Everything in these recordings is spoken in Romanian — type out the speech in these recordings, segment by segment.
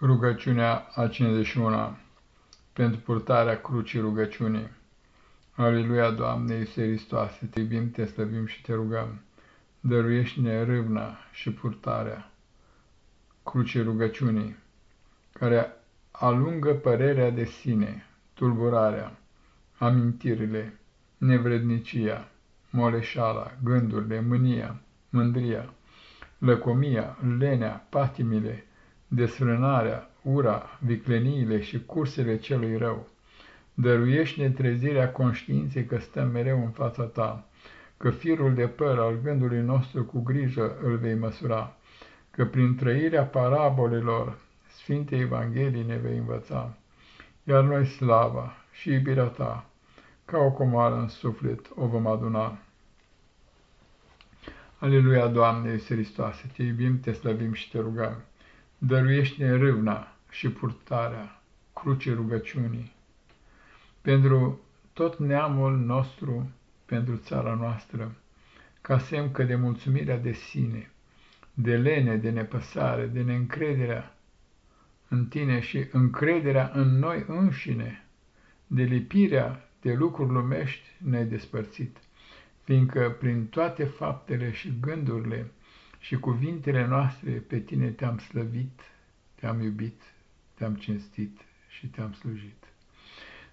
Rugăciunea a 51 pentru purtarea crucii rugăciunii. Aleluia, Doamne Iisuse Hristoase, te iubim, te slăbim și te rugăm. Dăruiește-ne râvna și purtarea crucii rugăciunii, care alungă părerea de sine, tulburarea, amintirile, nevrednicia, moleșala, gândurile, mânia, mândria, lăcomia, lenea, patimile, desfrânarea, ura, vicleniile și cursele celui rău. Dăruiește-ne trezirea conștiinței că stăm mereu în fața ta, că firul de păr al gândului nostru cu grijă îl vei măsura, că prin trăirea parabolelor Sfintei Evangheliei ne vei învăța, iar noi slava și iubirea ta, ca o comoară în suflet, o vom aduna. Aleluia, Doamne Iisus Hristoase, te iubim, te slăbim și te rugăm dăruiește-ne râvna și purtarea crucii rugăciunii. Pentru tot neamul nostru, pentru țara noastră, ca semn că de mulțumirea de sine, de lene, de nepăsare, de neîncrederea în tine și încrederea în noi înșine, de lipirea de lucruri lumești ne-ai despărțit, fiindcă prin toate faptele și gândurile și cuvintele noastre pe tine te-am slăvit, te-am iubit, te-am cinstit și te-am slujit.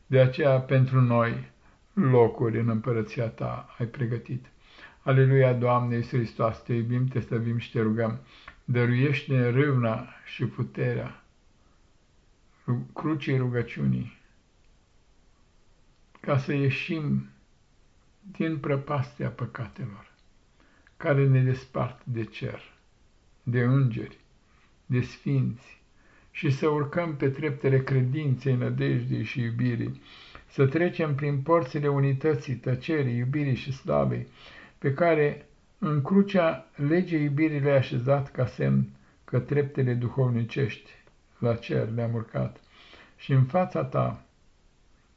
De aceea, pentru noi, locuri în împărăția ta ai pregătit. Aleluia, Doamne Iisus Hristos, te iubim, te slăvim și te rugăm, dăruiește-ne râvna și puterea crucii rugăciunii, ca să ieșim din prăpastia păcatelor care ne despart de cer, de îngeri, de sfinți, și să urcăm pe treptele credinței, nădejdii și iubirii, să trecem prin porțile unității, tăcerii, iubirii și slavei, pe care în crucea legea iubirii le-a așezat ca semn că treptele duhovnicești la cer le-am urcat și în fața ta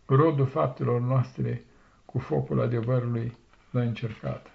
rodul faptelor noastre cu focul adevărului l-a încercat.